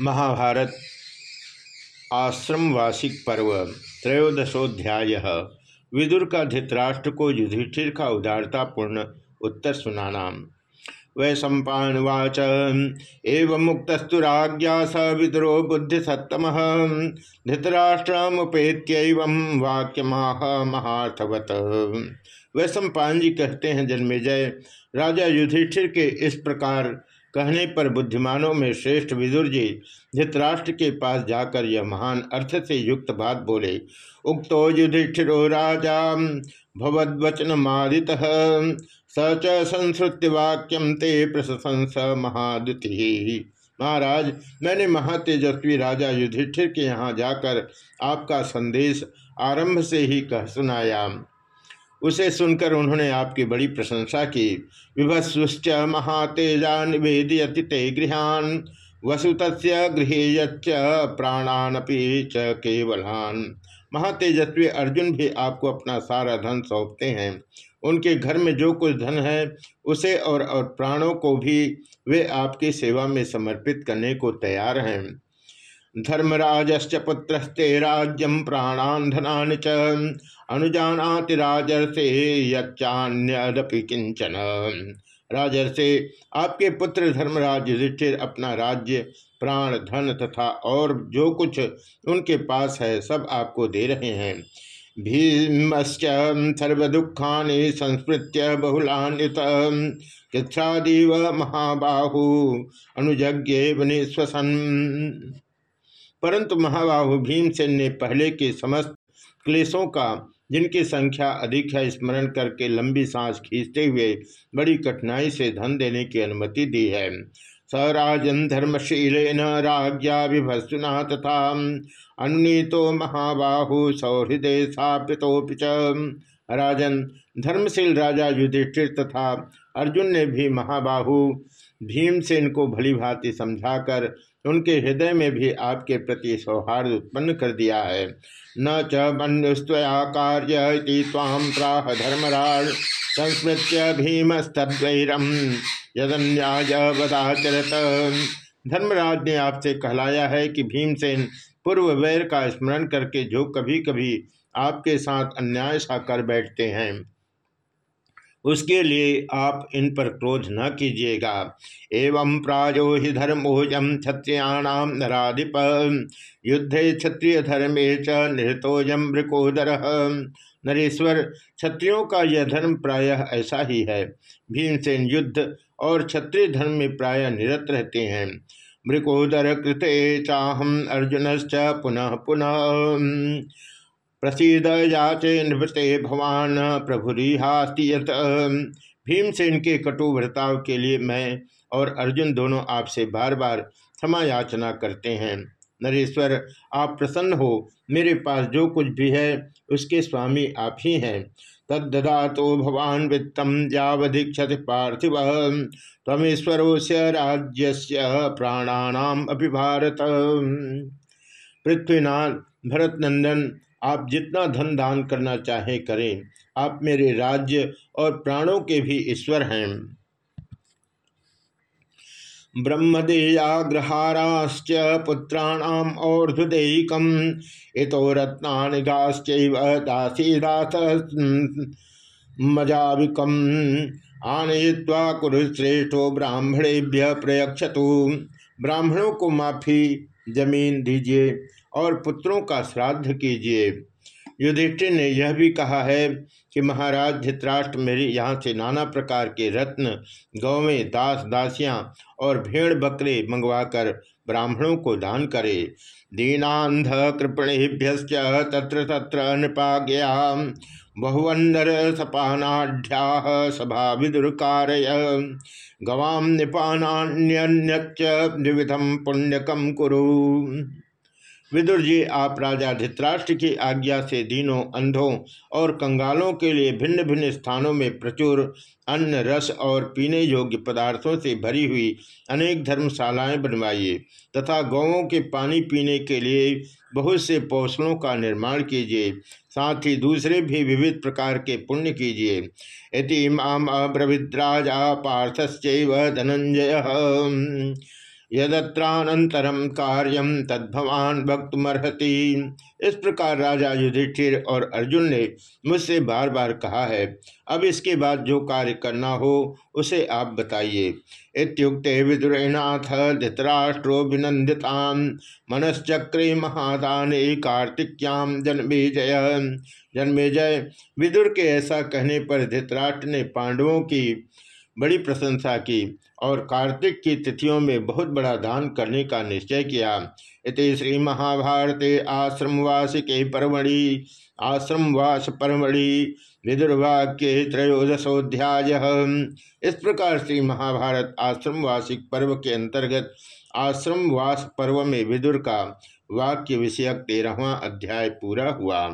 महाभारत, आश्रमवासिक पर्व, त्रयोदशोध्याय विदुर का धृतराष्ट्र को युधिष्ठिर का उदारतापूर्ण उत्तर सुनाना वै सम्पावाच एवं मुक्तस्तु राज्ञा स विदुरो बुद्धिसत्तम धृतराष्ट्रमुपेत्य वाक्यमाह महार्थवत। सम्पान जी कहते हैं, जन्मेजय, राजा युधिष्ठिर के इस प्रकार कहने पर बुद्धिमानों में श्रेष्ठ विदुर जी धृतराष्ट्र के पास जाकर यह महान अर्थ से युक्त बात बोले, उक्तो युधिष्ठिरो राजा भवद्वचन मादित स च संस्कृत्य वाक्यम ते प्रशंस महादुति महाराज, मैंने महातेजस्वी राजा युधिष्ठिर के यहाँ जाकर आपका संदेश आरंभ से ही कह सुनाया। उसे सुनकर उन्होंने आपकी बड़ी प्रशंसा की। विभस्वश्च महातेजा निवेदयति ते गृहान वसुत गृहेयच्च प्राणानपि च केवलान। महातेजस्वी अर्जुन भी आपको अपना सारा धन सौंपते हैं। उनके घर में जो कुछ धन है, उसे और और प्राणों को भी वे आपकी सेवा में समर्पित करने को तैयार हैं। धर्मराजश्च पुत्रस्ते राज्यम प्राणान धनान च। अनुजानाति राजर्षे यच्चान्यदपि किंचन राजर्षे, आपके पुत्र धर्मराज युधिष्ठिर अपना राज्य, प्राण, धन तथा और जो कुछ उनके पास है, सब आपको दे रहे हैं। भीमश्च सर्वदुखा संस्मृत्य बहुलान्वित। कृच्छादीव महाबाहु अनुजज्ञे स्वसन परंतु महाबाहु भीमसेन ने पहले के समस्त क्लेशों का, जिनकी संख्या अधिक है, स्मरण करके लंबी सांस खींचते हुए बड़ी कठिनाई से धन देने की अनुमति दी है। स राजन धर्मशील राज्ञा विभस्ना तथा अन्नीतो महाबाहु सौहृदय स्थापितोपि राजन धर्मशील राजा युधिष्ठिर तथा अर्जुन ने भी महाबाहु भीमसेन को भली भांति समझाकर उनके हृदय में भी आपके प्रति सौहार्द उत्पन्न कर दिया है। न च मनुस्तया कार्य ताम प्राह धर्मराज संस्मृत्य भीमस्तवैरम यदन्यायवदाचरत धर्मराज ने आपसे कहलाया है कि भीमसेन पूर्व वैर का स्मरण करके जो कभी कभी आपके साथ अन्याय सा कर बैठते हैं। उसके लिए आप इन पर क्रोध न कीजिएगा। एवं प्राजो ही धर्मोजम क्षत्रियाणाम नराधिप। युद्धे क्षत्रिय धर्मे च निहतोजम मृकोदर। नरेश्वर, क्षत्रियों का यह धर्म प्रायः ऐसा ही है। भीमसेन युद्ध और क्षत्रिय धर्म में प्रायः निरत रहते हैं। मृकोदर कृते चाहम अर्जुनश्च पुनः पुनः। प्रसिद याचे नृपते भवान प्रभुरिहास्तियत भीमसेन के कटु व्रताव के लिए मैं और अर्जुन दोनों आपसे बार बार क्षमा याचना करते हैं। नरेश्वर, आप प्रसन्न हो। मेरे पास जो कुछ भी है, उसके स्वामी आप ही हैं। तदा तो भवान वित्तम यावधीक्षति पार्थिव। तमेश्वरो से राज्य प्राणानाम अभिभारत। पृथ्वीनाथ भरत नंदन आप जितना धन दान करना चाहें करें। आप मेरे राज्य और प्राणों के भी ईश्वर हैं। ब्रह्मदेयाग्रहाराश्च पुत्राणाम और्धुदेकम। इतो रत्नानिगाश्च दासीदास मजाविकम। आनय्वा कुरुश्रेष्ठो ब्राह्मणेभ्य प्रयक्षतु ब्राह्मणों को माफ़ी ज़मीन दीजिए और पुत्रों का श्राद्ध कीजिए। युधिष्ठिर ने यह भी कहा है कि महाराज, धित्राष्ट्र मेरे यहाँ से नाना प्रकार के रत्न, गौवें, दास, दासियाँ और भेड़ बकरे मंगवाकर ब्राह्मणों को दान करे। दीनांध कृपणेभ्य तत्र तत्र नृपा गया बहुवन्नर सपानाढ़ सभा विदुरकारय गवाम निपान्यच द्विविधम पुण्यकम कुरु। विदुर जी, आप राजा धित्राष्ट्र की आज्ञा से दीनों, अंधों और कंगालों के लिए भिन्न भिन्न स्थानों में प्रचुर अन्न, रस और पीने योग्य पदार्थों से भरी हुई अनेक धर्मशालाएँ बनवाइए तथा गौों के पानी पीने के लिए बहुत से पौषणों का निर्माण कीजिए। साथ ही दूसरे भी विविध प्रकार के पुण्य कीजिए। इति माम अब्रविद्राजा पार्थश्चैव धनंजय। यदत्रानंतरम कार्यम तद्भवान भक्तमर्हति इस प्रकार राजा युधिष्ठिर और अर्जुन ने मुझसे बार बार कहा है, अब इसके बाद जो कार्य करना हो, उसे आप बताइए। इत्युक्ते विदुरेनाथ धृतराष्ट्रोभिनंदिता मनश्चक्रे महादाने कार्तिक्याम जन्मेजय। जन्मेजय विदुर के ऐसा कहने पर धृतराष्ट्र ने पांडवों की बड़ी प्रशंसा की। और कार्तिक की तिथियों में बहुत बड़ा दान करने का निश्चय किया। इति श्री महाभारते आश्रमवासिके परमणि आश्रमवास परमणि विदुर्वाक्य त्रयोदशोध्याय इस प्रकार श्री महाभारत आश्रमवासिक पर्व के अंतर्गत आश्रमवास पर्व में विदुर का वाक्य विषयक तेरहवा अध्याय पूरा हुआ।